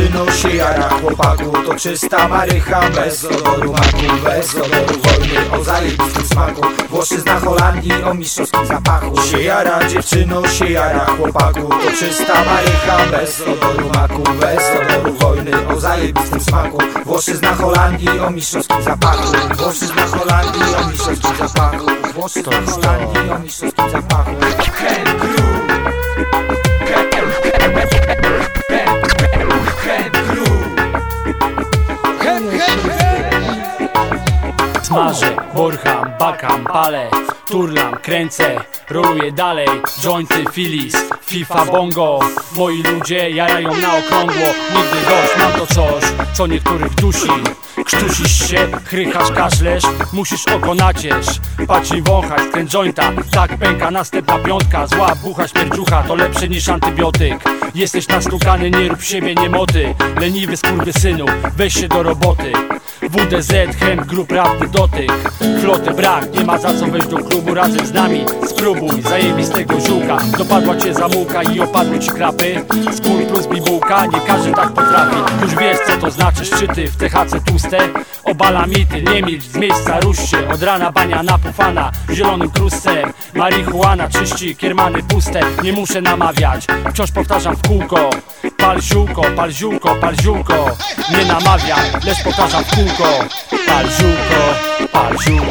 dziewczyną się jara chłopaku To czysta marycha bez odoru maku Bez odoru wojny o zajebistym smaku. Włoszyzna Holandii o mistrzowskim zapachu. Się jara dziewczyną się jara chłopaku To czysta marycha bez odoru maku Bez odoru wojny o zajebistym smaku. Włoszyzna Holandii o mistrzowskim zapachu. Włoszyzna Holandii o mistrzowskim zapachu. Włoszyzna Holandii o mistrzowskim zapachu Smażę, borcham, bakam, palę Turlam, kręcę, roluję dalej. Jointy, filis, FIFA, bongo. Moi ludzie jarają na okrągło. Nigdy dość, mam to coś, co niektórych dusi. Krztusisz się, chrychasz, kaszlesz Musisz oko naciesz Patrz i wąchać, kręć jointa Tak pęka. Następna piątka Zła bucha, śmierdziucha To lepsze niż antybiotyk. Jesteś nastukany, nie rób siebie niemoty Leniwy synu, weź się do roboty WDZ, Hem, grup rapny dotyk. Floty brak, nie ma za co wejść do klubu razem z nami. Spróbuj zajebistego ziółka. Dopadła cię zamułka i opadły ci krapy Skór plus bibułka, nie każdy tak potrafi. Już wiesz co to znaczy szczyty w THC tłuste Obala mity, nie milcz, z miejsca rusz się. Od rana bania napufana, zielonym krustem. Marihuana czyści, kiermany puste. Nie muszę namawiać, wciąż powtarzam w kółko Pal ziółko, pal ziółko, pal ziółko Nie namawiam, lecz powtarzam w kółko. Pal ziółko, pal ziółko